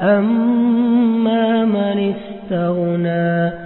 أما من استغنى